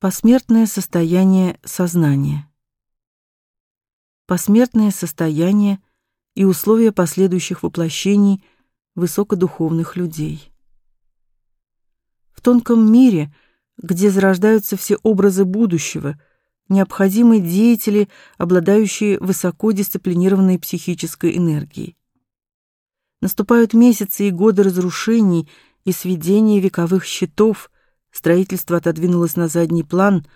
Посмертное состояние сознания. Посмертное состояние и условия последующих воплощений высокодуховных людей. В тонком мире, где зарождаются все образы будущего, необходимы деятели, обладающие высоко дисциплинированной психической энергией. Наступают месяцы и годы разрушений и сведения вековых счетов – Строительство отодвинулось на задний план,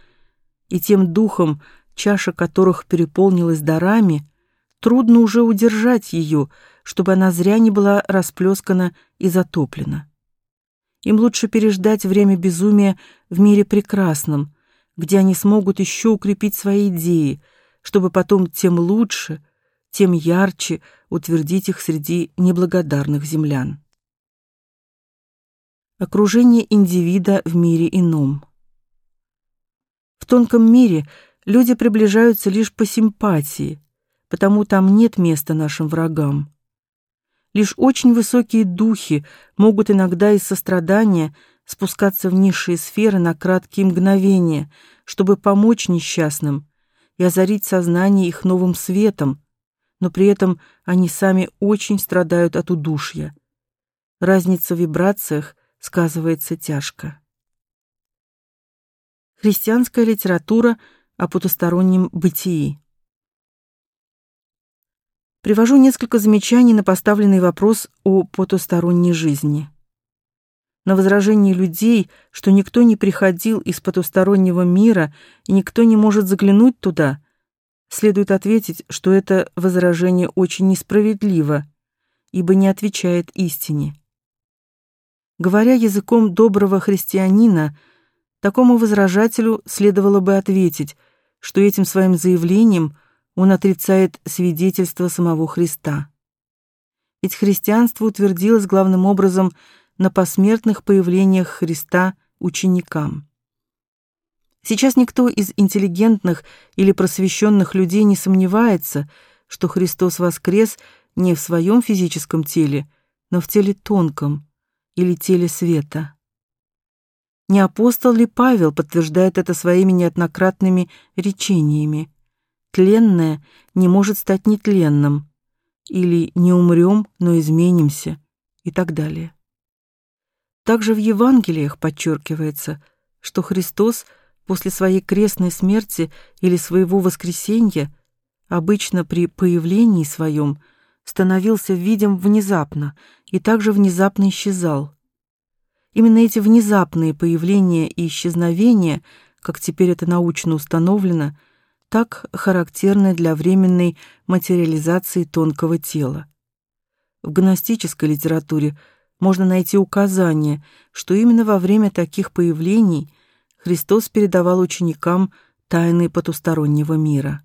и тем духом, чаша которых переполнилась дарами, трудно уже удержать ее, чтобы она зря не была расплескана и затоплена. Им лучше переждать время безумия в мире прекрасном, где они смогут еще укрепить свои идеи, чтобы потом тем лучше, тем ярче утвердить их среди неблагодарных землян окружение индивида в мире ином. В тонком мире люди приближаются лишь по симпатии, потому там нет места нашим врагам. Лишь очень высокие духи могут иногда из сострадания спускаться в низшие сферы на краткие мгновения, чтобы помочь несчастным и озарить сознание их новым светом, но при этом они сами очень страдают от удушья. Разница в вибрациях сказывается тяжко. Христианская литература о потустороннем бытии. Привожу несколько замечаний на поставленный вопрос о потусторонней жизни. На возражение людей, что никто не приходил из потустороннего мира и никто не может заглянуть туда, следует ответить, что это возражение очень несправедливо, ибо не отвечает истине. Говоря языком доброго христианина, такому возражателю следовало бы ответить, что этим своим заявлением он отрицает свидетельство самого Христа. Ведь христианство утвердилось главным образом на посмертных появлениях Христа ученикам. Сейчас никто из интеллигентных или просвещенных людей не сомневается, что Христос воскрес не в своем физическом теле, но в теле тонком, или теле света. Не апостол ли Павел подтверждает это своими неоднократными речениями? Тленное не может стать нетленным, или не умрем, но изменимся, и так далее. Также в Евангелиях подчеркивается, что Христос после своей крестной смерти или своего воскресения обычно при появлении своем становился видим внезапно и также внезапно исчезал. Именно эти внезапные появления и исчезновения, как теперь это научно установлено, так характерны для временной материализации тонкого тела. В гностической литературе можно найти указание, что именно во время таких появлений Христос передавал ученикам тайны потустороннего мира.